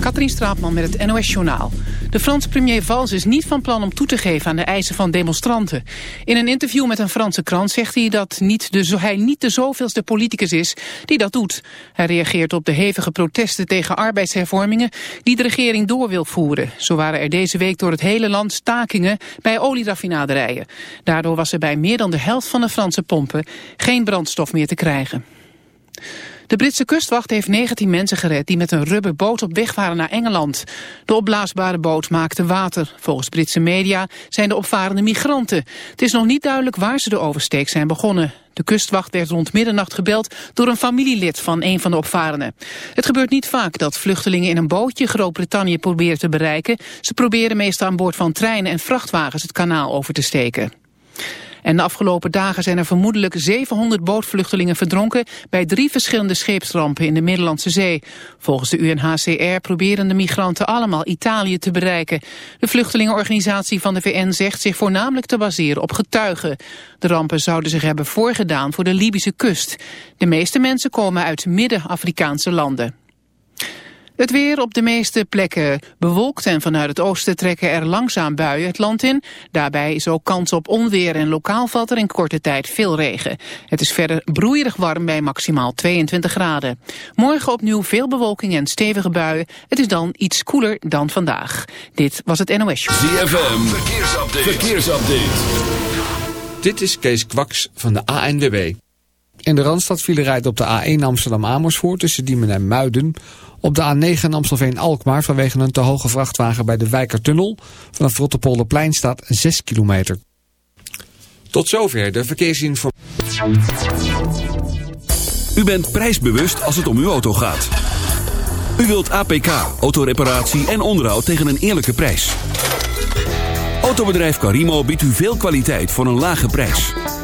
Katrien Straatman met het NOS-journaal. De Franse premier Valls is niet van plan om toe te geven aan de eisen van demonstranten. In een interview met een Franse krant zegt hij dat niet de, hij niet de zoveelste politicus is die dat doet. Hij reageert op de hevige protesten tegen arbeidshervormingen die de regering door wil voeren. Zo waren er deze week door het hele land stakingen bij olieraffinaderijen. Daardoor was er bij meer dan de helft van de Franse pompen geen brandstof meer te krijgen. De Britse kustwacht heeft 19 mensen gered die met een rubberboot op weg waren naar Engeland. De opblaasbare boot maakte water. Volgens Britse media zijn de opvarende migranten. Het is nog niet duidelijk waar ze de oversteek zijn begonnen. De kustwacht werd rond middernacht gebeld door een familielid van een van de opvarenden. Het gebeurt niet vaak dat vluchtelingen in een bootje Groot-Brittannië proberen te bereiken. Ze proberen meestal aan boord van treinen en vrachtwagens het kanaal over te steken. En de afgelopen dagen zijn er vermoedelijk 700 bootvluchtelingen verdronken bij drie verschillende scheepsrampen in de Middellandse Zee. Volgens de UNHCR proberen de migranten allemaal Italië te bereiken. De vluchtelingenorganisatie van de VN zegt zich voornamelijk te baseren op getuigen. De rampen zouden zich hebben voorgedaan voor de Libische kust. De meeste mensen komen uit Midden-Afrikaanse landen. Het weer op de meeste plekken bewolkt en vanuit het oosten trekken er langzaam buien het land in. Daarbij is ook kans op onweer en lokaal valt er in korte tijd veel regen. Het is verder broeierig warm bij maximaal 22 graden. Morgen opnieuw veel bewolking en stevige buien. Het is dan iets koeler dan vandaag. Dit was het NOS Show. ZFM, verkeersupdate. verkeersupdate. Dit is Kees Kwaks van de ANWB. In de Randstad viel rijdt op de A1 Amsterdam-Amersfoort tussen Diemen en Muiden... Op de A9 Amstelveen-Alkmaar vanwege een te hoge vrachtwagen bij de Wijkertunnel. Vanaf Rotterpolderplein staat 6 kilometer. Tot zover de verkeersinformatie. U bent prijsbewust als het om uw auto gaat. U wilt APK, autoreparatie en onderhoud tegen een eerlijke prijs. Autobedrijf Carimo biedt u veel kwaliteit voor een lage prijs.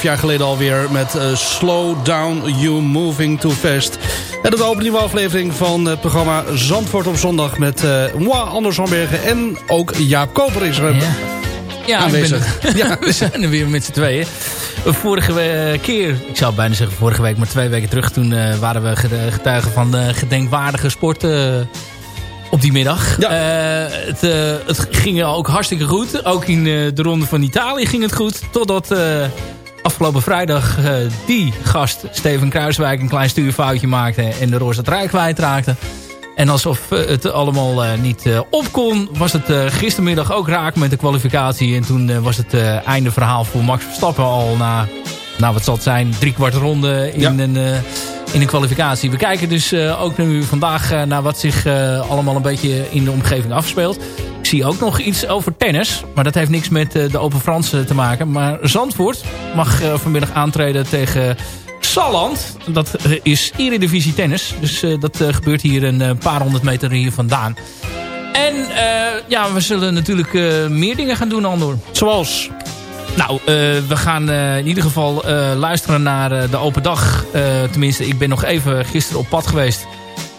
Vijf jaar geleden alweer met uh, Slow Down You Moving Too Fast. En dat opent nieuwe aflevering van het programma Zandvoort op zondag met uh, moi, Anders Hambergen en ook Jaap Koper is er ja. ja, aanwezig. Ben, ja, we zijn er weer met z'n tweeën. Vorige keer, ik zou bijna zeggen vorige week, maar twee weken terug... toen waren we getuigen van de gedenkwaardige sport op die middag. Ja. Uh, het, uh, het, ging ook hartstikke goed. Ook in uh, de ronde van Italië ging het goed. Totdat afgelopen vrijdag die gast, Steven Kruiswijk... een klein stuurfoutje maakte en de roze trui kwijtraakte. En alsof het allemaal niet op kon... was het gistermiddag ook raak met de kwalificatie. En toen was het einde verhaal voor Max Verstappen al na... Nou, wat zal het zijn? Drie kwart ronde in Ja. een in de kwalificatie. We kijken dus ook nu vandaag naar wat zich allemaal een beetje in de omgeving afspeelt. Ik zie ook nog iets over tennis. Maar dat heeft niks met de Open Franse te maken. Maar Zandvoort mag vanmiddag aantreden tegen Salland. Dat is Eredivisie tennis. Dus dat gebeurt hier een paar honderd meter hier vandaan. En ja, we zullen natuurlijk meer dingen gaan doen, Andor. Zoals... Nou, uh, we gaan in ieder geval luisteren naar de open dag. tenminste, ik ben nog even gisteren op pad geweest.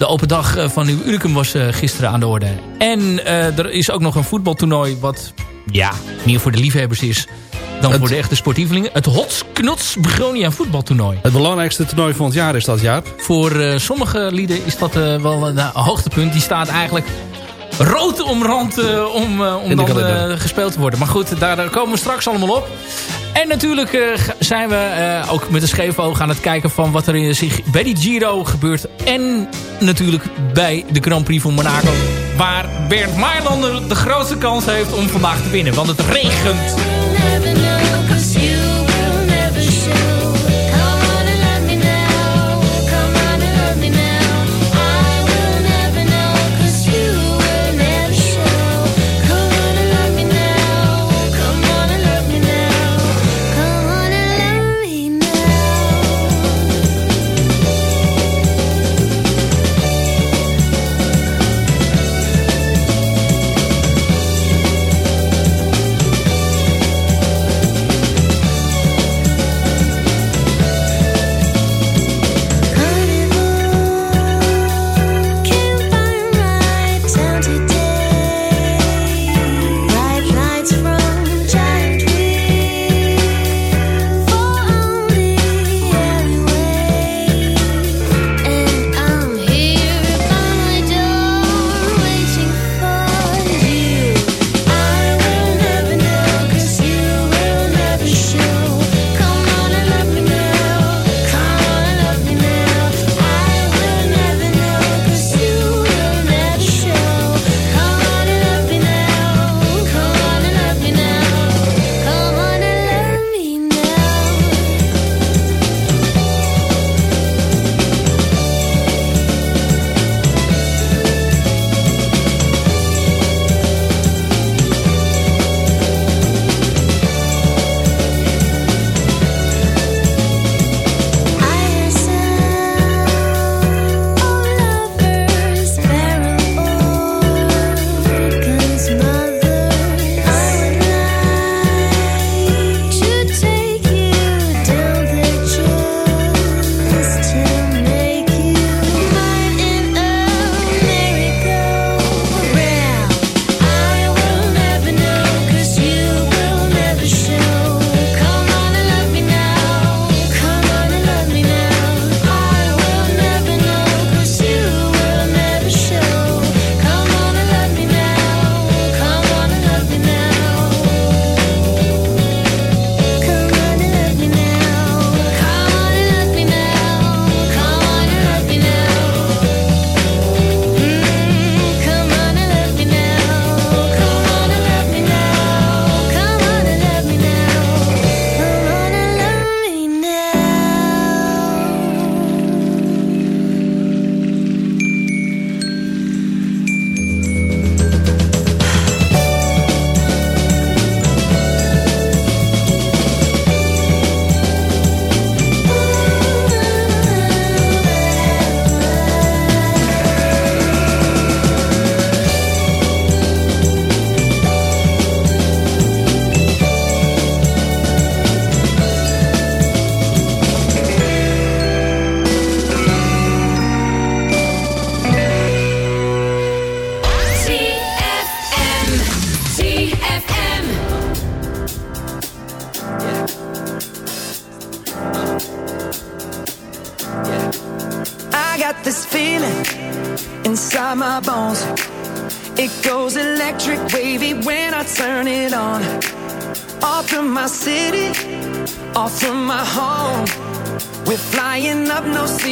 De open dag van Nieuw Unicum was gisteren aan de orde. En er is ook nog een voetbaltoernooi wat ja, meer voor de liefhebbers is dan het, voor de echte sportievelingen. Het Hots Knots Begonia voetbaltoernooi. Het belangrijkste toernooi van het jaar is dat, Jaap. Voor sommige lieden is dat wel een hoogtepunt. Die staat eigenlijk rood omrand om, om dan gespeeld te worden. Maar goed, daar, komen we straks allemaal op. En natuurlijk zijn we ook met een scheef oog aan het kijken van wat er zich bij die Giro gebeurt. En natuurlijk bij de Grand Prix van Monaco. Waar Bernd Maarlander de grootste kans heeft om vandaag te winnen. Want het regent.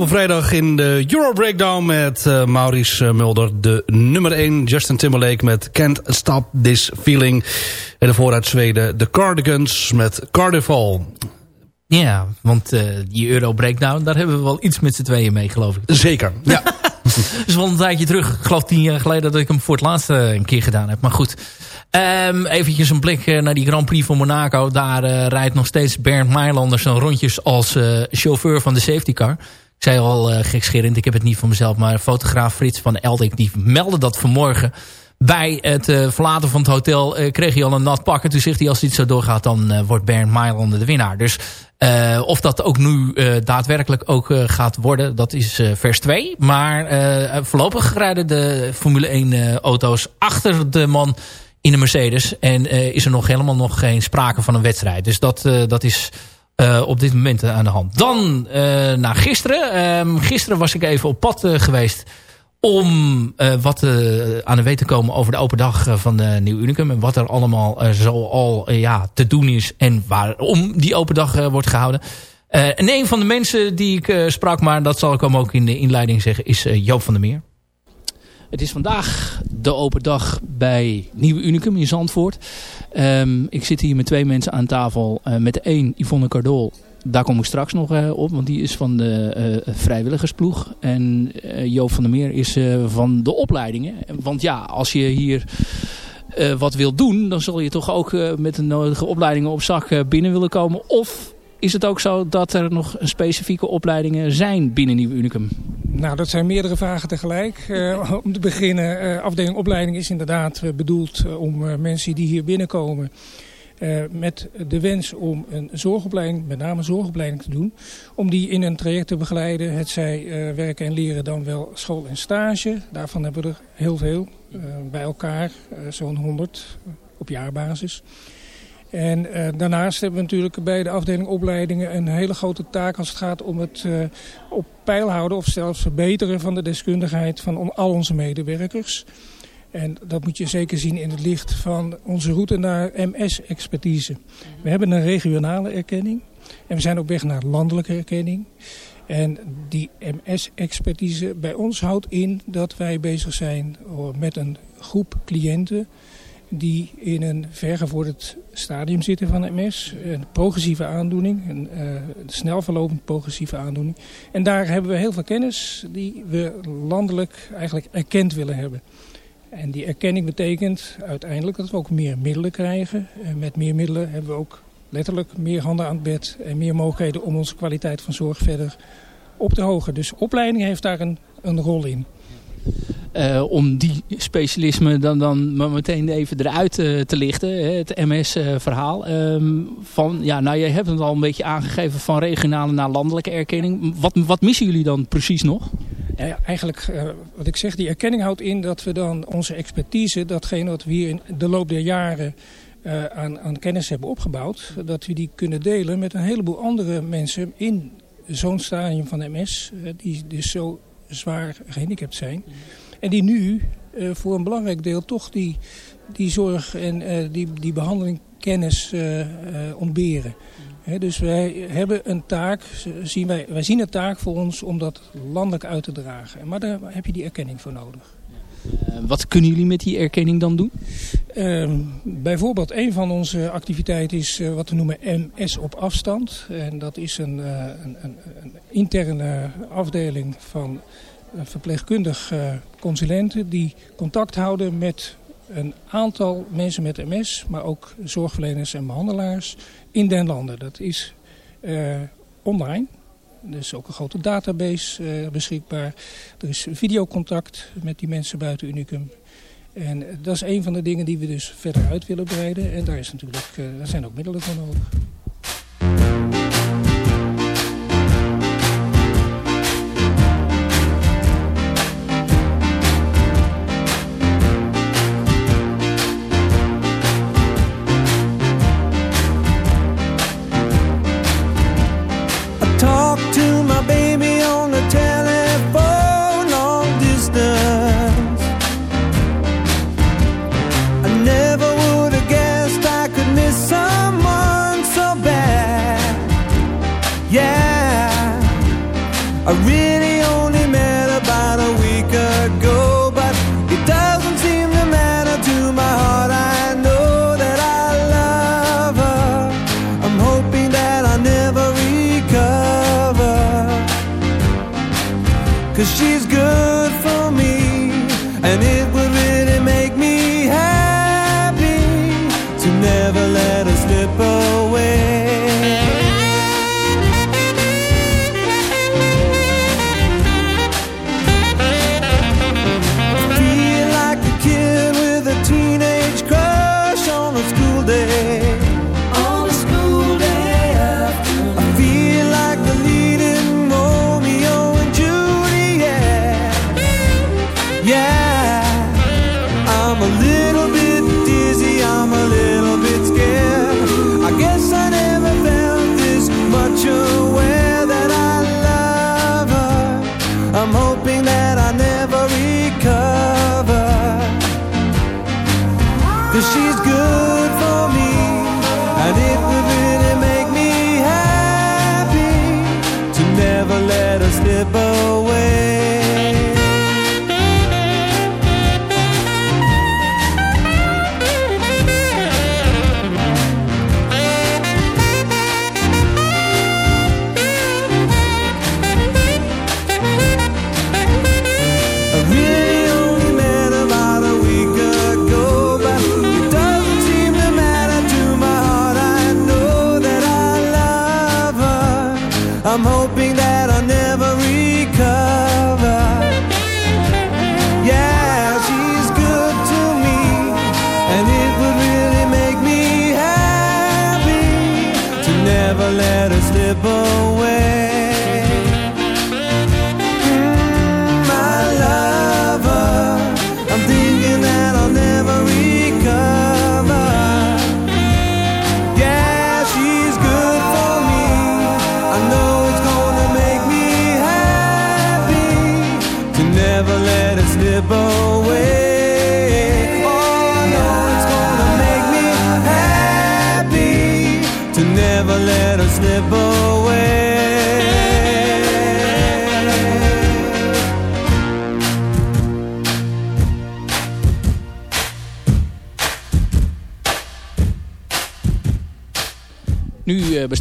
Afgelopen vrijdag in de Euro Breakdown met eh, Maurice eh, Mulder. De nummer 1 Justin Timberlake met Can't Stop This Feeling. En daarvoor uit Zweden de Cardigans met Carnival. Ja, want eh, die Euro Breakdown, daar hebben we wel iets met z'n tweeën mee, geloof ik. Zeker, ja. Is wel een tijdje terug. Ik geloof tien jaar geleden dat ik hem voor het laatst een keer gedaan heb. Maar goed, Ehm eventjes een blik naar die Grand Prix van Monaco. Daar rijdt nog steeds Bernd Mailander zijn rondjes als chauffeur van de safety car. Ik zei al uh, gekscherend, ik heb het niet van mezelf. Maar fotograaf Frits van Eldik die meldde dat vanmorgen bij het uh, verlaten van het hotel uh, kreeg hij al een nat pak. En toen zegt hij, als dit zo doorgaat, dan wordt Bernd Mailander de winnaar. Dus of dat ook nu daadwerkelijk ook gaat worden, dat is vers 2. Maar voorlopig rijden de Formule 1 auto's achter de man in de Mercedes. En is er nog helemaal nog geen sprake van een wedstrijd. Dus dat, dat is... Uh, op dit moment aan de hand. Dan uh, naar gisteren. Uh, gisteren was ik even op pad geweest om wat aan de weet te komen over de open dag van Nieuw Unicum. En wat er allemaal zo al ja, te doen is en waarom die open dag wordt gehouden. en een van de mensen die ik sprak, maar dat zal ik hem ook in de inleiding zeggen, is Joop van der Meer. Het is vandaag de open dag bij Nieuwe Unicum in Zandvoort. Um, ik zit hier met twee mensen aan tafel. Uh, met een, Yvonne Cardol. Daar kom ik straks nog uh, op, want die is van de uh, vrijwilligersploeg. En Joop van der Meer is van de opleidingen. Want ja, als je hier wat wil doen, dan zul je toch ook met de nodige opleidingen op zak binnen willen komen. Of is het ook zo dat er nog specifieke opleidingen zijn binnen Nieuw Unicum? Nou, dat zijn meerdere vragen tegelijk. Uh, om te beginnen, uh, afdeling opleiding is inderdaad uh, bedoeld om mensen die hier binnenkomen... met de wens om een zorgopleiding, met name zorgopleiding te doen... om die in een traject te begeleiden. Het zij werken en leren dan wel school en stage. Daarvan hebben we er heel veel bij elkaar, zo'n 100 op jaarbasis... En uh, daarnaast hebben we natuurlijk bij de afdeling opleidingen een hele grote taak als het gaat om het uh, op peil houden of zelfs verbeteren van de deskundigheid van al onze medewerkers. En dat moet je zeker zien in het licht van onze route naar MS-expertise. We hebben een regionale erkenning en we zijn op weg naar landelijke erkenning. En die MS-expertise bij ons houdt in dat wij bezig zijn met een groep cliënten die in een vergevorderd stadium zitten van MS. Een progressieve aandoening, een uh, snel verlopend progressieve aandoening. En daar hebben we heel veel kennis die we landelijk eigenlijk erkend willen hebben. En die erkenning betekent uiteindelijk dat we ook meer middelen krijgen. En met meer middelen hebben we ook letterlijk meer handen aan het bed en meer mogelijkheden om onze kwaliteit van zorg verder op te hogen. Dus opleiding heeft daar een, een rol in. Uh, om die specialisme dan, dan maar meteen even eruit uh, te lichten. Het MS-verhaal. Um, van ja, nou, je hebt het al een beetje aangegeven van regionale naar landelijke erkenning. Wat, wat missen jullie dan precies nog? Eigenlijk, uh, wat ik zeg, die erkenning houdt in dat we dan onze expertise, datgene wat we hier in de loop der jaren aan, aan kennis hebben opgebouwd, dat we die kunnen delen met een heleboel andere mensen in zo'n stadium van MS, die dus zo zwaar gehandicapt zijn. En die nu uh, voor een belangrijk deel toch die, die zorg en uh, die, die behandeling kennis uh, ontberen. He, dus wij hebben een taak, zien wij, wij zien een taak voor ons om dat landelijk uit te dragen. Maar daar heb je die erkenning voor nodig. wat kunnen jullie met die erkenning dan doen? Uh, bijvoorbeeld een van onze activiteiten is wat we noemen MS op afstand. En dat is een, een, een, een interne afdeling van verpleegkundig consulenten die contact houden met een aantal mensen met MS, maar ook zorgverleners en behandelaars in den landen. Dat is uh, online. Er is ook een grote database beschikbaar. Er is videocontact met die mensen buiten Unicum. En dat is een van de dingen die we dus verder uit willen breiden. En daar, is natuurlijk, daar zijn ook middelen voor nodig.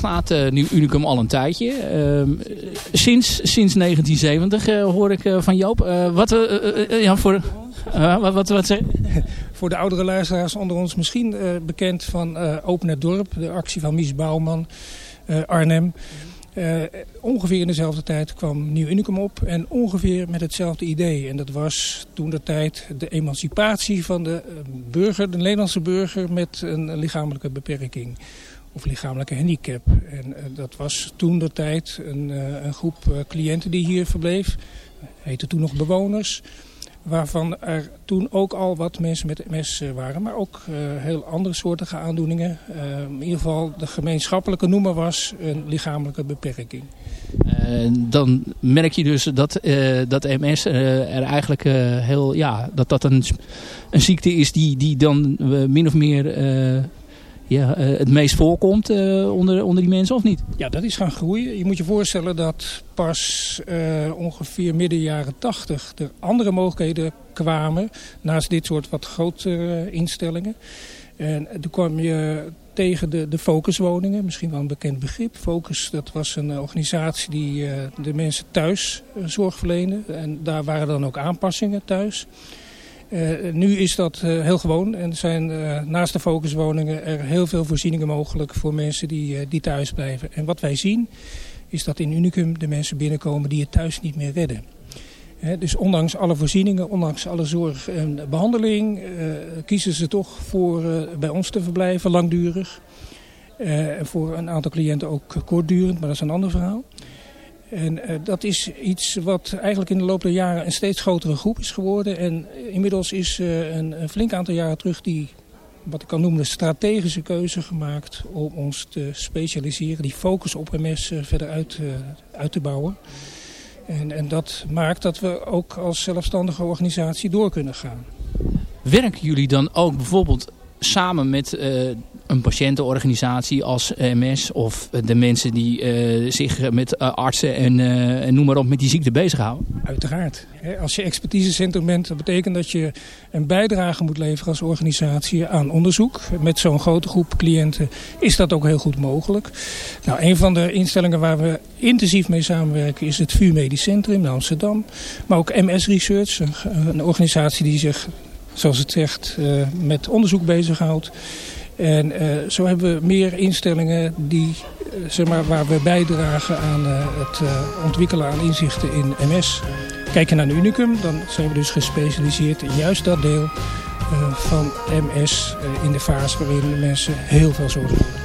Bestaat eh, Nieuw Unicum al een tijdje. Ehm, sinds, sinds 1970 eh, hoor ik eh, van Joop. Wat, ja, voor, wat, wat, wat Voor de oudere luisteraars onder ons misschien bekend van Open het Dorp. De actie van Mies Bouwman, Arnhem. Ongeveer in dezelfde tijd kwam Nieuw Unicum op. En ongeveer met hetzelfde idee. En dat was toen de tijd de emancipatie van de burger, de Nederlandse burger met een lichamelijke beperking. Of lichamelijke handicap. En eh, dat was toen de tijd een, eh, een groep eh, cliënten die hier verbleef. Heette toen nog bewoners. Waarvan er toen ook al wat mensen met MS waren. Maar ook heel andere soortige aandoeningen. In ieder geval de gemeenschappelijke noemer was een lichamelijke beperking. Dan merk je dus dat, dat MS er eigenlijk heel, ja, dat dat een, een ziekte is die, die dan min of meer ja, eh, het meest voorkomt eh, onder, onder die mensen, of niet? Ja, dat is gaan groeien. Je moet je voorstellen dat pas eh, ongeveer midden jaren tachtig er andere mogelijkheden kwamen. Naast dit soort wat grotere instellingen. En toen kwam je tegen de, de focuswoningen, misschien wel een bekend begrip. Focus, dat was een organisatie die de mensen thuis zorg verleende. En daar waren dan ook aanpassingen thuis. Eh, nu is dat eh, heel gewoon en zijn eh, naast de focuswoningen er heel veel voorzieningen mogelijk voor mensen die, die thuis blijven. En wat wij zien is dat in Unicum de mensen binnenkomen die het thuis niet meer redden. Dus ondanks alle voorzieningen, ondanks alle zorg en behandeling, eh, kiezen ze toch voor bij ons te verblijven, langdurig. En voor een aantal cliënten ook kortdurend, maar dat is een ander verhaal. En eh, dat is iets wat eigenlijk in de loop der jaren een steeds grotere groep is geworden. En inmiddels is eh, een, een flink aantal jaren terug die, wat ik kan noemen, de strategische keuze gemaakt om ons te specialiseren. Die focus op MS eh, verder uit, eh, uit te bouwen. En, en dat maakt dat we ook als zelfstandige organisatie door kunnen gaan. Werken jullie dan ook bijvoorbeeld samen met eh, een patiëntenorganisatie als MS of de mensen die eh, zich met eh, artsen en, eh, en noem maar op met die ziekte bezighouden? Uiteraard. Als je expertisecentrum bent, dat betekent dat je een bijdrage moet leveren als organisatie aan onderzoek. Met zo'n grote groep cliënten is dat ook heel goed mogelijk. Nou, een van de instellingen waar we intensief mee samenwerken is het VU Medisch Centrum in Amsterdam. Maar ook MS Research, een, een organisatie die zich, zoals het zegt, met onderzoek bezighoudt. En eh, zo hebben we meer instellingen die, eh, zeg maar, waar we bijdragen aan eh, het ontwikkelen aan inzichten in MS. Kijk je naar de Unicum, dan zijn we dus gespecialiseerd in juist dat deel van MS in de fase waarin mensen heel veel zorg nodig hebben.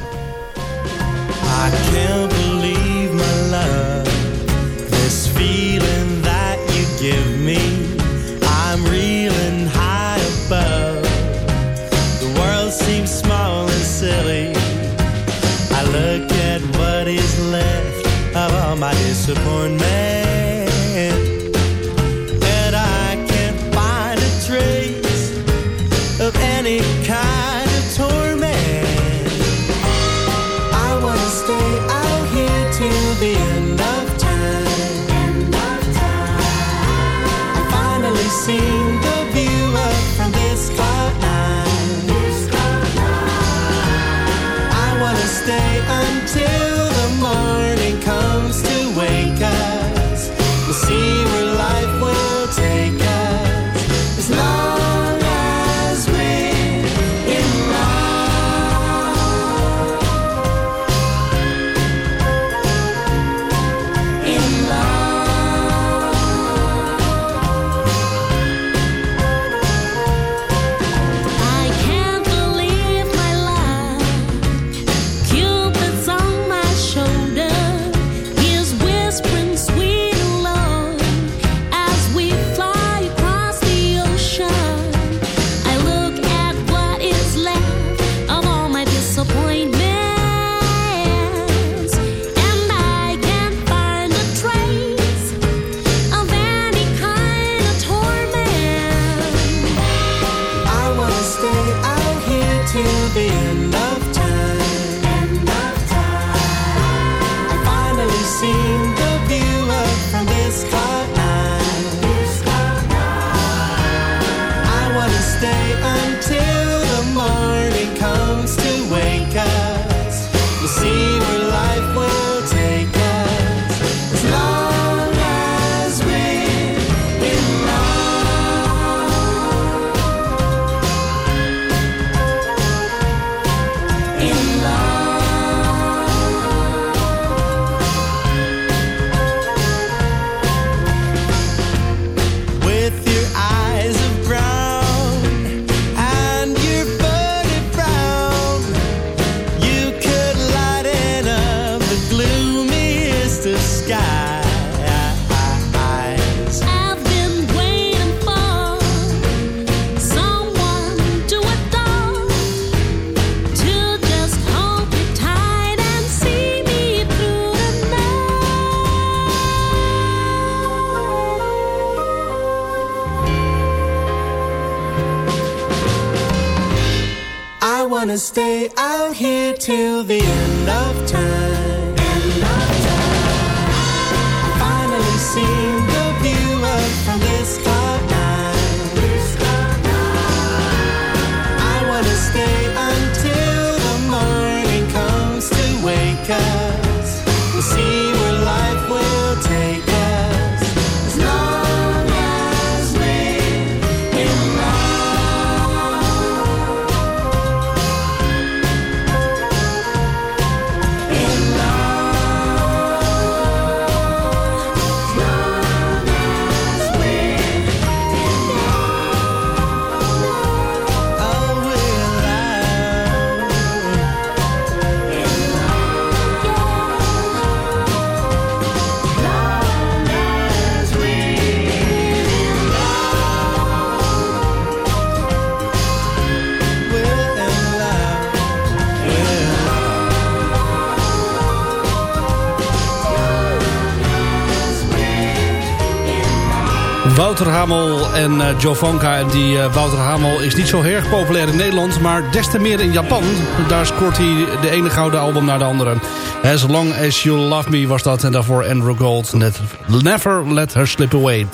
Wouter Hamel en uh, Joe Vonka. En die uh, Wouter Hamel is niet zo erg populair in Nederland... maar des te meer in Japan. Daar scoort hij de ene gouden album naar de andere. As Long As You Love Me was dat. En daarvoor Andrew Gold. Net, Never Let Her Slip Away.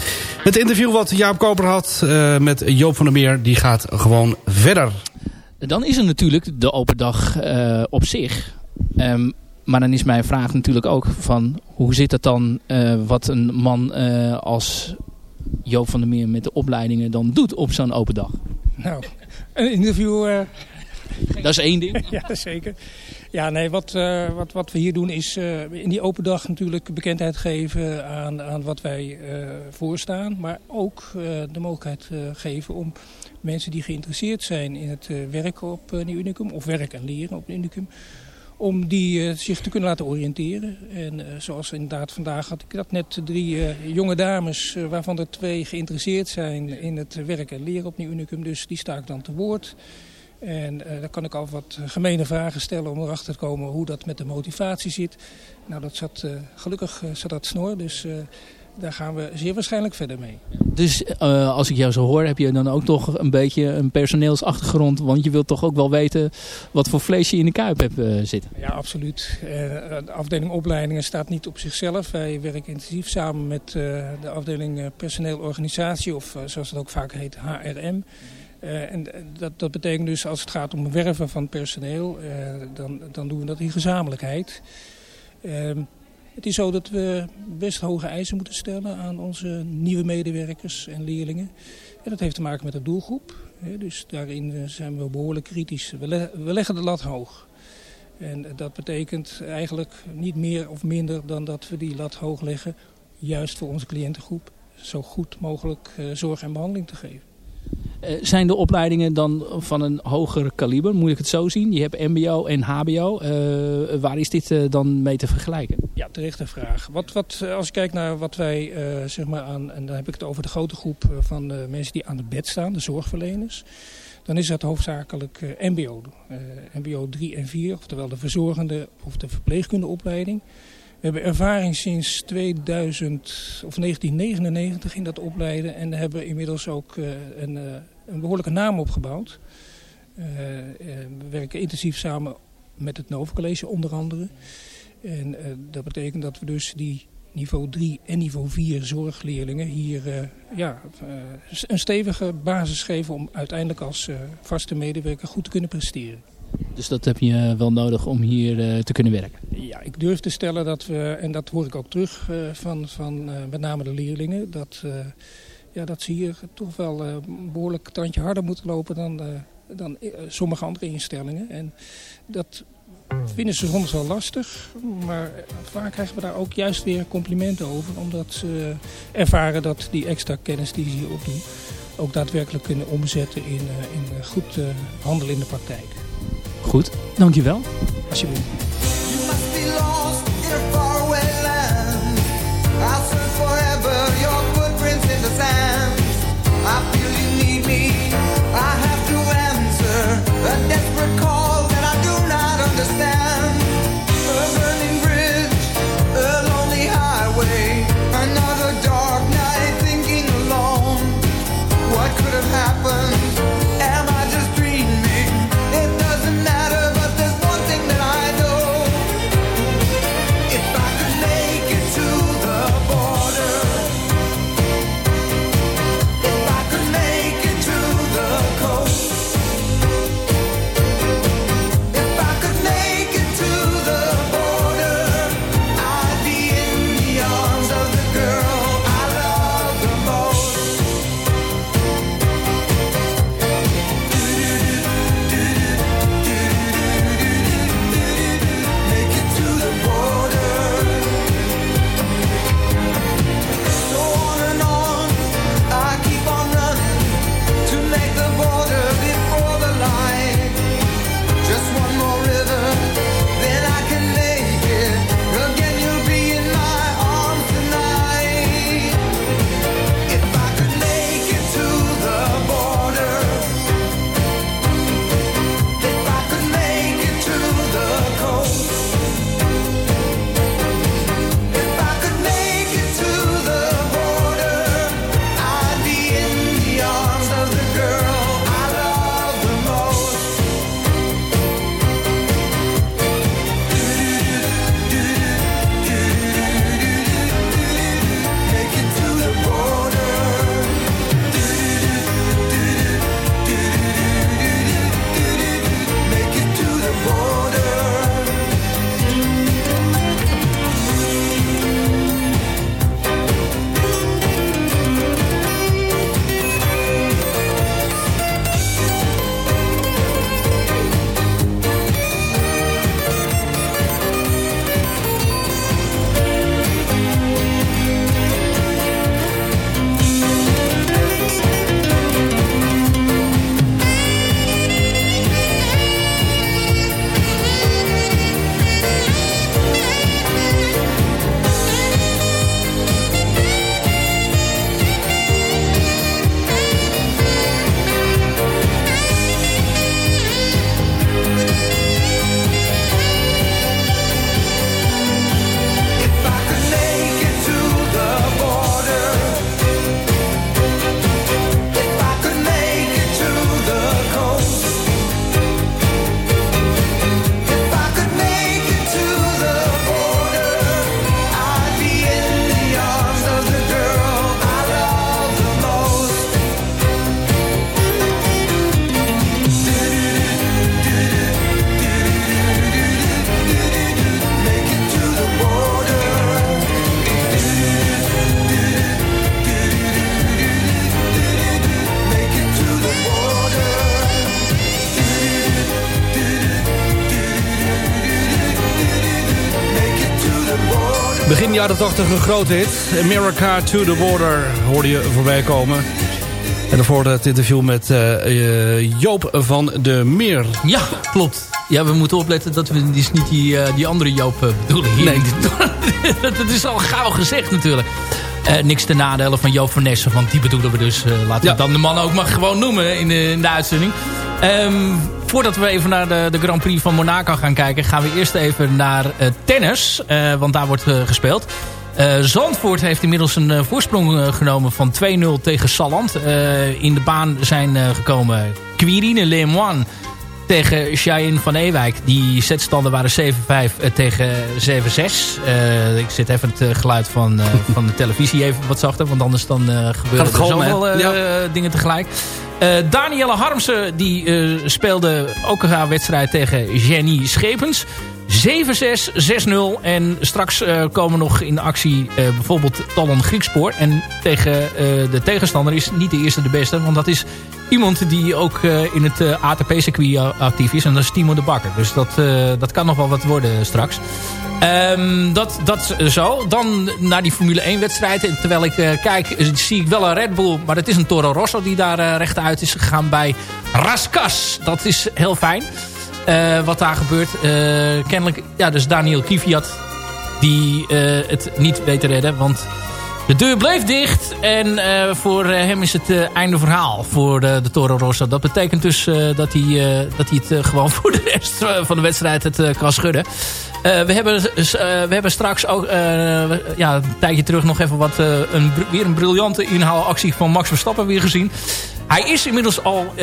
Het interview wat Jaap Koper had uh, met Joop van der Meer... die gaat gewoon verder. Dan is er natuurlijk de open dag op zich... Um, maar dan is mijn vraag natuurlijk ook van... hoe zit het dan wat een man als Joop van der Meer met de opleidingen dan doet op zo'n open dag? Nou, een interview... Uh... Dat is één ding. ja, zeker. Ja, nee, wat, uh, wat, wat we hier doen is uh, in die open dag natuurlijk bekendheid geven aan, aan wat wij voorstaan. Maar ook de mogelijkheid geven om mensen die geïnteresseerd zijn in het werken op Nieuw Unicum... of werken en leren op Nieuw Unicum om die uh, zich te kunnen laten oriënteren. En uh, zoals inderdaad vandaag had ik dat net drie uh, jonge dames... waarvan er twee geïnteresseerd zijn in het werken en leren op Nieuw Unicum. Dus die sta ik dan te woord. En daar kan ik al wat gemene vragen stellen om erachter te komen hoe dat met de motivatie zit. Nou, dat zat, gelukkig zat dat snor, dus daar gaan we zeer waarschijnlijk verder mee. Dus uh, als ik jou zo hoor, heb je dan ook toch een beetje een personeelsachtergrond. Want je wilt toch ook wel weten wat voor vlees je in de kuip hebt uh, zitten. Ja, absoluut. Uh, de afdeling opleidingen staat niet op zichzelf. Wij werken intensief samen met de afdeling personeelorganisatie. Of zoals het ook vaak heet, HRM. en dat, dat betekent dus als het gaat om werven van personeel, dan, dan doen we dat in gezamenlijkheid. Ehm, het is zo dat we best hoge eisen moeten stellen aan onze nieuwe medewerkers en leerlingen. En dat heeft te maken met de doelgroep. Dus daarin zijn we behoorlijk kritisch. We, le we leggen de lat hoog. En dat betekent eigenlijk niet meer of minder dan dat we die lat hoog leggen. Juist voor onze cliëntengroep zo goed mogelijk zorg en behandeling te geven. Uh, zijn de opleidingen dan van een hoger kaliber? Moet ik het zo zien? Je hebt mbo en hbo. Uh, waar is dit uh, dan mee te vergelijken? Ja, terechte vraag. Wat, wat, als je kijkt naar wat wij zeg maar aan... en dan heb ik het over de grote groep van mensen die aan het bed staan, de zorgverleners... dan is dat hoofdzakelijk mbo. mbo 3 en 4, oftewel de verzorgende of de verpleegkundeopleiding... We hebben ervaring sinds 2000 of 1999 in dat opleiden en hebben inmiddels ook uh, een, uh, een, behoorlijke naam opgebouwd. Uh, we werken intensief samen met het Nova College onder andere. En dat betekent dat we dus die niveau 3 en niveau 4 zorgleerlingen hier ja, een stevige basis geven om uiteindelijk als vaste medewerker goed te kunnen presteren. Dus dat heb je wel nodig om hier uh, te kunnen werken? Ja, ik durf te stellen dat we, en dat hoor ik ook terug uh, van, van met name de leerlingen, dat, ja, dat ze hier toch wel een behoorlijk tandje harder moeten lopen dan, dan sommige andere instellingen. En dat vinden ze soms wel lastig, maar vaak krijgen we daar ook juist weer complimenten over, omdat ze ervaren dat die extra kennis die ze hier opdoen ook daadwerkelijk kunnen omzetten in, in goed handelen in de praktijk. Goed, dankjewel. Alsjeblieft. Jaren 80 een grote hit. America to the Border hoorde je voorbij komen. En daarvoor het interview met uh, Joop van de Meer. Ja, klopt. Ja, we moeten opletten dat we dus niet die, uh, die andere Joop uh, bedoelen hier. Nee. dat is al gauw gezegd natuurlijk. niks te nadelen van Joop van Nessen, want die bedoelen we dus. laten ja. we dan de man ook maar gewoon noemen in de, in de uitzending. Um, voordat we even naar de, de Grand Prix van Monaco gaan kijken... gaan we eerst even naar tennis, want daar wordt gespeeld. Uh, Zandvoort heeft inmiddels een voorsprong genomen van 2-0 tegen Salland. in de baan zijn gekomen Quirine Lemoine tegen Cheyenne van Ewijk. Die setstanden waren 7-5 tegen 7-6. ik zit even het geluid van, van de televisie even wat zachter. Want anders dan gebeuren er zoveel ja. dingen tegelijk. Danielle Harmsen die speelde ook een wedstrijd tegen Jenny Schepens. 7-6, 6-0. En straks uh, komen nog in actie bijvoorbeeld Talon Griekspoor. En tegen de tegenstander is niet de eerste de beste. Want dat is iemand die ook in het ATP-circuit actief is. En dat is Timo de Bakker. Dus dat, dat kan nog wel wat worden straks. Um, dat, dat zo. Dan naar die Formule 1 wedstrijd. En terwijl ik kijk zie ik wel een Red Bull. Maar dat is een Toro Rosso die daar rechtuit is gegaan bij Raskas. Dat is heel fijn. Uh, wat daar gebeurt. Uh, kennelijk, ja, dus Daniel Kiviat die uh, het niet weet te redden. Want de deur bleef dicht. En voor hem is het einde verhaal voor de, de Toro Rosso. Dat betekent dus dat, hij, dat hij het gewoon voor de rest van de wedstrijd het kan schudden. we, hebben, we hebben straks ook ja, een tijdje terug nog even wat, een, weer een briljante inhaalactie van Max Verstappen weer gezien. Hij is inmiddels al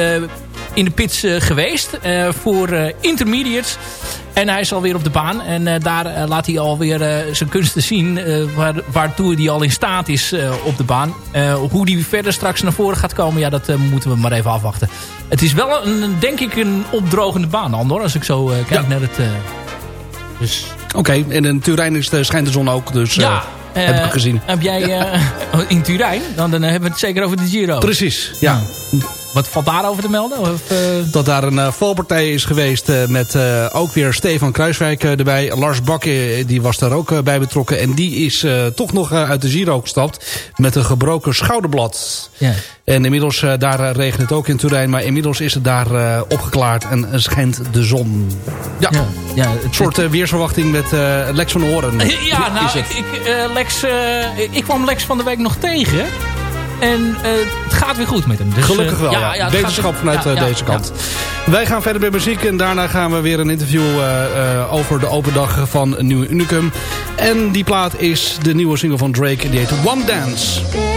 in de pits geweest voor intermediates. En hij is alweer op de baan. En daar laat hij alweer zijn kunsten zien. waar, waartoe hij al in staat is op de baan. hoe die verder straks naar voren gaat komen. Ja, dat moeten we maar even afwachten. Het is wel, een, denk ik, een opdrogende baan, Andor. Als ik zo kijk ja. naar het... dus... Oké, en in Turijn schijnt de zon ook. Dus, ja, heb ik gezien. Heb jij in Turijn? Dan, dan hebben we het zeker over de Giro. Precies, ja. Wat valt daarover te melden? Of, uh... Dat daar een uh, valpartij is geweest uh, met ook weer Stefan Kruiswijk erbij. Lars Bakke die was daar ook bij betrokken. En die is toch nog uit de Giro gestapt met een gebroken schouderblad. Ja. En inmiddels, daar regent het ook in Turijn. Maar inmiddels is het daar opgeklaard en schijnt de zon. Ja, ja, ja een soort weersverwachting met Lex van Horen. ja, nou, ik, ik, Lex, ik kwam Lex van de week nog tegen. En uh, het gaat weer goed met hem. Dus, Gelukkig wel, ja. ja Wetenschap vanuit ja, deze kant. Wij gaan verder met muziek en daarna gaan we weer een interview over de open dag van Nieuwe Unicum. En die plaat is de nieuwe single van Drake, die heet One Dance.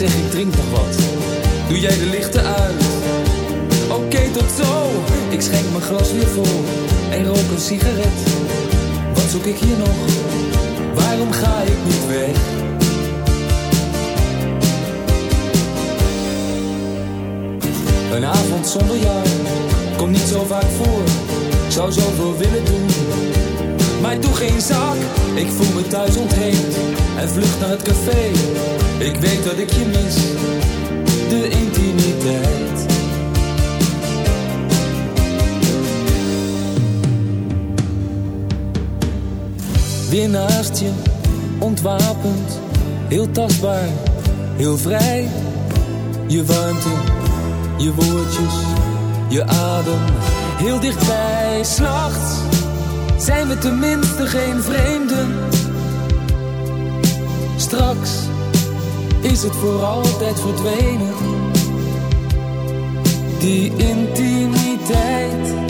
Zeg ik drink nog wat. Doe jij de lichten uit? Oké, tot zo. Ik schenk mijn glas weer vol en rook een sigaret. Wat zoek ik hier nog? Waarom ga ik niet weg? Een avond zonder jou komt niet zo vaak voor. Ik zou zoveel willen doen, maar doe geen zak. Ik voel me thuis ontheemd en vlucht naar het café. Ik weet dat ik je mis, de intimiteit. Weer naast je, ontwapend, heel tastbaar, heel vrij. Je warmte, je woordjes, je adem, heel dichtbij. S'nachts zijn we tenminste geen vreemden. Straks is het voor altijd verdwenen. Die intimiteit,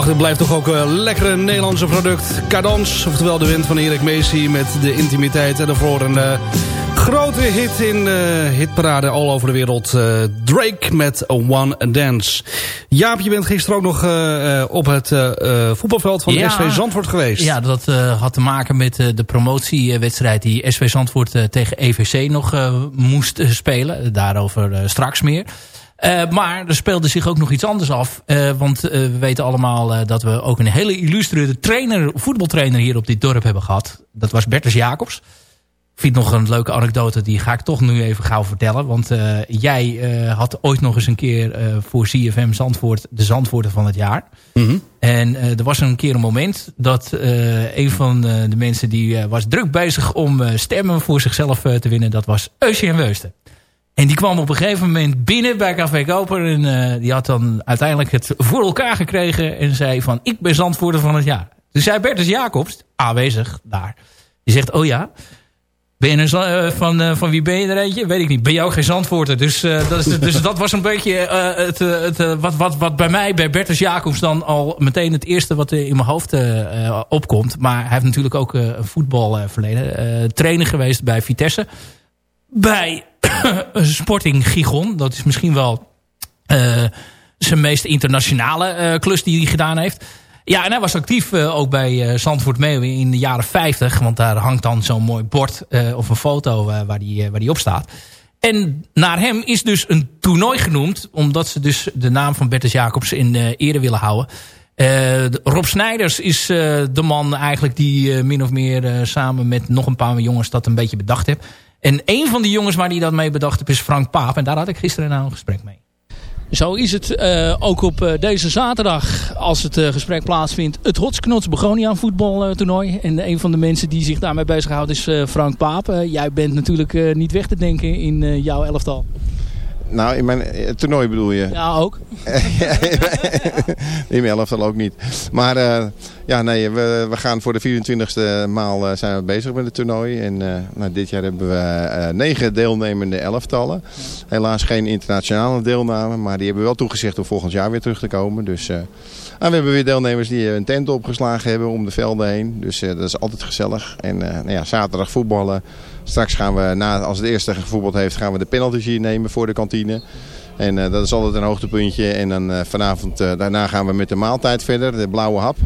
Ach, dit blijft toch ook een lekkere Nederlandse product. Cadans, oftewel de wind van Erik Macy met de intimiteit. En daarvoor een eh, grote hit in de hitparade all over de wereld. eh, Drake met One Dance. Jaap, je bent gisteren ook nog eh, eh, op het eh, eh, voetbalveld van Ja. SV Zandvoort geweest. Ja, dat eh, had te maken met eh, de promotiewedstrijd die SV Zandvoort eh, tegen EVC nog eh, moest eh, spelen. Daarover eh, straks meer. Eh, maar er speelde zich ook nog iets anders af. Eh, want eh, we weten allemaal dat we ook een hele illustre trainer, voetbaltrainer hier op dit dorp hebben gehad. Dat was Bertus Jacobs. Ik vind nog een leuke anekdote, die ga ik toch nu even gauw vertellen. Want jij had ooit nog eens een keer voor CFM Zandvoort de Zandvoorten van het jaar. En eh, er was een keer een moment dat een van de mensen die was druk bezig om stemmen voor zichzelf te winnen. Dat was Eusje Weusten. En die kwam op een gegeven moment binnen bij Café Koper. En eh, die had dan uiteindelijk het voor elkaar gekregen. En zei van, ik ben Zandvoorter van het jaar. Dus zei Bertus Jacobs, aanwezig daar. Die zegt, oh ja, ben je een, eh, van, eh, van wie ben je er eentje? Weet ik niet. Ben ook geen Zandvoorter? Dus, dat, is, dus dat was een beetje het, het, wat, wat, wat bij mij, bij Bertus Jacobs... dan al meteen het eerste wat in mijn hoofd opkomt. Maar hij heeft natuurlijk ook een voetbalverleden. trainer geweest bij Vitesse. Bij Sporting Gijon. Dat is misschien wel eh, zijn meest internationale eh, klus die hij gedaan heeft. Ja, en hij was actief uh, ook bij uh, Zandvoort Meeuwen in de jaren 50. Want daar hangt dan zo'n mooi bord of een foto waar, die, waar op staat. En naar hem is dus een toernooi genoemd. Omdat ze dus de naam van Bertus Jacobs in ere willen houden. Rob Snijders is de man eigenlijk die min of meer samen met nog een paar jongens dat een beetje bedacht heeft. En een van die jongens waar hij dat mee bedacht heeft is Frank Paap. En daar had ik gisteren nou een gesprek mee. Zo is het uh, ook op uh, deze zaterdag, als het uh, gesprek plaatsvindt, het Hotsknots Begonia voetbaltoernooi. En een van de mensen die zich daarmee bezighoudt is Frank Paap. jij bent natuurlijk niet weg te denken in jouw elftal. Nou, in mijn het toernooi bedoel je? Ja, ook. in mijn elftal ook niet. Maar uh, ja, nee, we, we gaan voor de 24e maal uh, zijn we bezig met het toernooi. En uh, nou, dit jaar hebben we negen deelnemende elftallen. Helaas geen internationale deelname, maar die hebben wel toegezegd om volgend jaar weer terug te komen. Dus, en we hebben weer deelnemers die een tent opgeslagen hebben om de velden heen. Dus dat is altijd gezellig. En nou ja, zaterdag voetballen. Straks gaan we, na, als het eerste gevoetbald heeft, gaan we de penalties hier nemen voor de kantine. En uh, dat is altijd een hoogtepuntje. En dan uh, vanavond, uh, daarna gaan we met de maaltijd verder, de blauwe hap.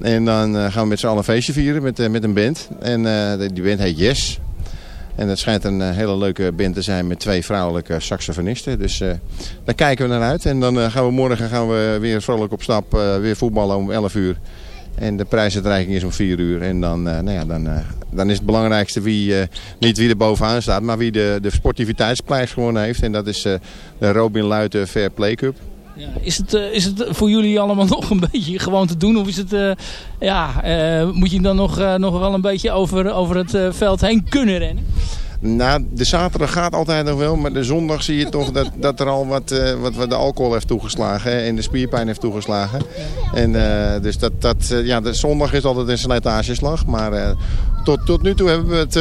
En dan gaan we met z'n allen een feestje vieren met, met een band. En die band heet Yes. En dat schijnt een hele leuke band te zijn met twee vrouwelijke saxofonisten. Dus daar kijken we naar uit. En dan gaan we morgen gaan we weer vrolijk op stap, weer voetballen om 11 uur. En de prijsuitreiking is om 4 uur. En dan, uh, nou ja, dan, uh, dan is het belangrijkste wie, uh, niet wie er bovenaan staat, maar wie de, de sportiviteitsprijs gewonnen heeft. En dat is de Robin Luiten Fair Play Cup. Ja, is, het, is het voor jullie allemaal nog een beetje gewoon te doen? Of is het, ja, moet je dan nog, nog wel een beetje over, over het veld heen kunnen rennen? Nou, de zaterdag gaat altijd nog wel, maar de zondag zie je toch dat, dat er al wat, uh, wat, wat de alcohol heeft toegeslagen en de spierpijn heeft toegeslagen. En uh, dus dat, dat, uh, ja, de zondag is altijd een slijtageslag, maar tot, tot nu toe hebben we het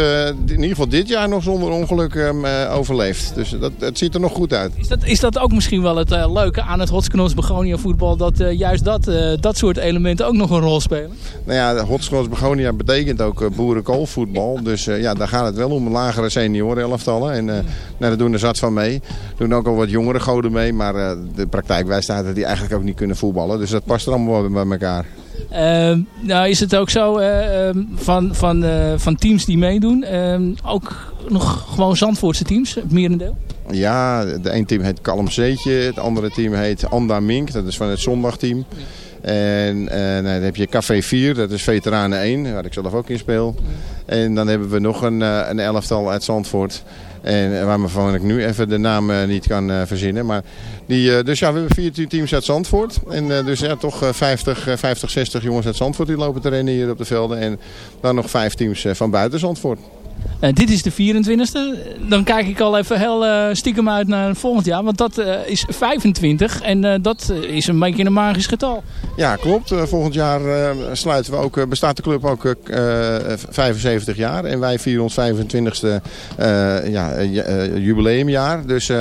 in ieder geval dit jaar nog zonder ongeluk um, overleefd. Dus dat, het ziet er nog goed uit. Is dat, is dat ook misschien wel het leuke aan het Hotsknots Begonia voetbal, dat juist dat, dat soort elementen ook nog een rol spelen? Nou ja, Hotsknots Begonia betekent ook boerenkoolvoetbal, dus ja, daar gaat het wel om een lagere senioren elftallen. En uh, nou, daar doen er zat van mee. Doen ook al wat jongere goden mee. Maar uh, de praktijk wijst uit dat die eigenlijk ook niet kunnen voetballen. Dus dat past er allemaal wel bij elkaar. Uh, nou is het ook zo uh, van, van, uh, van teams die meedoen, ook nog gewoon Zandvoortse teams, het merendeel? Ja, de een team heet Kalm Zeetje, het andere team heet Anda Mink, dat is van het zondagteam. Ja. En nou, dan heb je Café 4, dat is Veteranen 1, waar ik zelf ook in speel. En dan hebben we nog een, een elftal uit Zandvoort. En waarvan ik nu even de naam niet kan verzinnen. Maar die, dus ja, we hebben 14 teams uit Zandvoort. En dus ja, toch 50, 50, 60 jongens uit Zandvoort die lopen te hier op de velden. En dan nog vijf teams van buiten Zandvoort. Uh, dit is de 24e. Dan kijk ik al even heel uh, stiekem uit naar volgend jaar. Want dat uh, is 25. En dat is een beetje een magisch getal. Ja, klopt. volgend jaar sluiten we ook, bestaat de club ook 75 jaar. En wij vieren ons 25e ja, jubileumjaar. Dus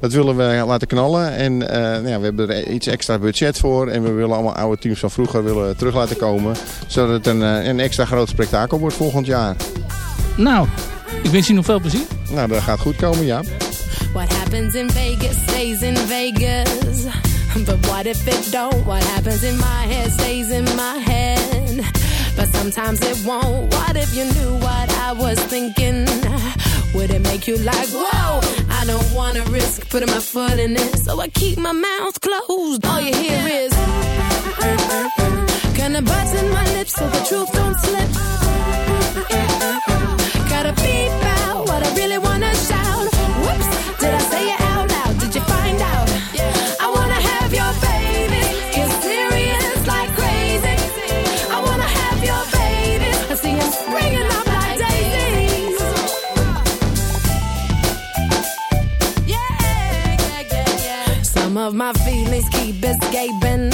dat willen we laten knallen. En nou ja, we hebben er iets extra budget voor. En we willen allemaal oude teams van vroeger willen terug laten komen. Zodat het een, een extra groot spektakel wordt volgend jaar. Nou, ik wens je nog veel plezier. Nou, dat gaat goed komen, ja. What happens in Vegas stays in Vegas. But what if it don't? What happens in my head stays in my head. But sometimes it won't. What if you knew what I was thinking? Would it make you like, whoa? I don't wanna risk putting my foot in it. So I keep my mouth closed. All you hear is, kind of button my lips so the truth don't slip. Out what I really wanna shout. Whoops, did I say it out loud? Did you find out? I wanna have your baby. Serious like crazy. I wanna have your baby. I see springing up like daisies. Yeah, yeah, yeah, yeah. Some of my feelings keep escaping.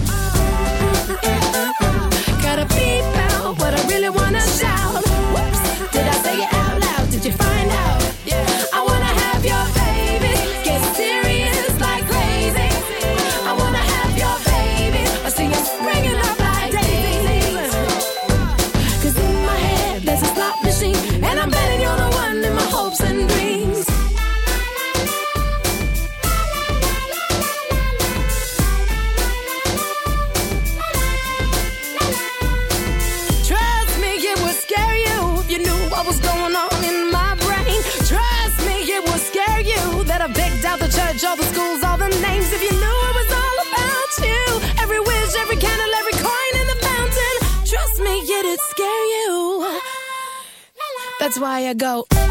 That's why I go.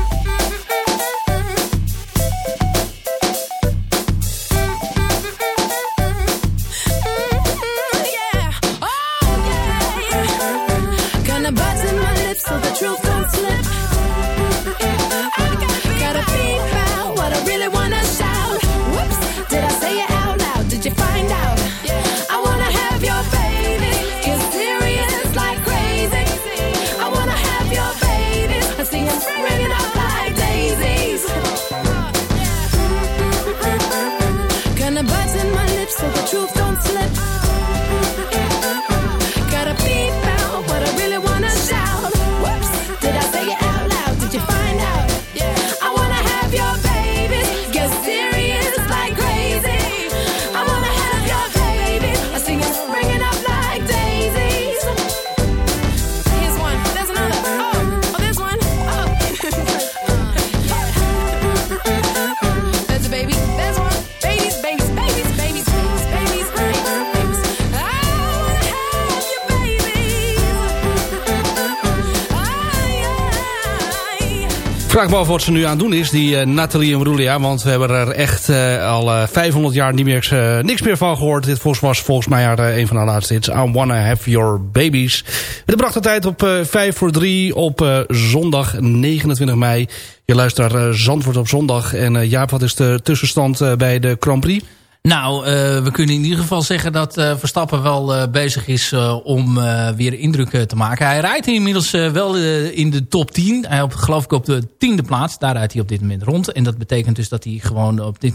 Vraag me af wat ze nu aan doen is, die eh, Nathalie Imbruglia. Want we hebben er echt eh, al eh, 500 jaar niet meer, eh, niks meer van gehoord. Dit volgens was volgens mij haar, eh, een van haar laatste hits. I Wanna Have Your Babies. De tijd op eh 5 voor 3 op eh, zondag 29 mei. Je luistert naar eh, Zandvoort op zondag. En eh, Jaap, wat is de tussenstand eh, bij de Grand Prix? Nou, eh, we kunnen in ieder geval zeggen dat eh, Verstappen wel eh, bezig is om weer indruk eh, te maken. Hij rijdt inmiddels wel in de top 10. Hij op, geloof ik op de tiende plaats. Daar rijdt hij op dit moment rond. En dat betekent dus dat hij gewoon op dit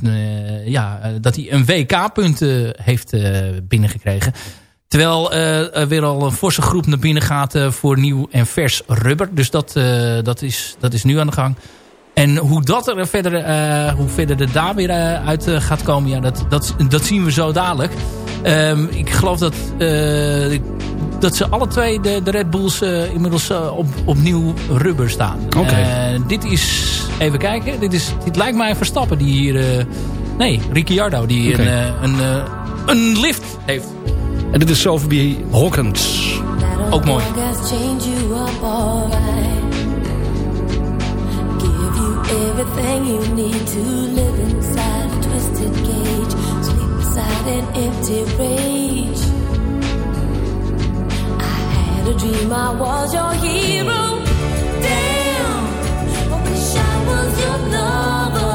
ja, dat hij een WK-punt heeft binnengekregen. Terwijl er weer al een forse groep naar binnen gaat voor nieuw en vers rubber. Dus dat, dat, is, dat is nu aan de gang. En hoe dat er verder, eh, hoe verder er daar weer eh, uit eh, gaat komen, ja, dat, dat, dat zien we zo dadelijk. Ehm, ik geloof dat, eh, dat ze alle twee, de, de Red Bulls, eh, inmiddels op, op nieuw rubber staan. Oké. Eh, dit is, even kijken, dit, is, dit lijkt mij Verstappen die hier, eh, nee, Ricciardo, die Oké. een, eh, een, eh, een lift heeft. En dit is Sophie Hawkins. Ook mooi. Everything you need to live inside a twisted cage. Sleep inside an empty rage. I had a dream I was your hero. Damn, I wish I was your lover.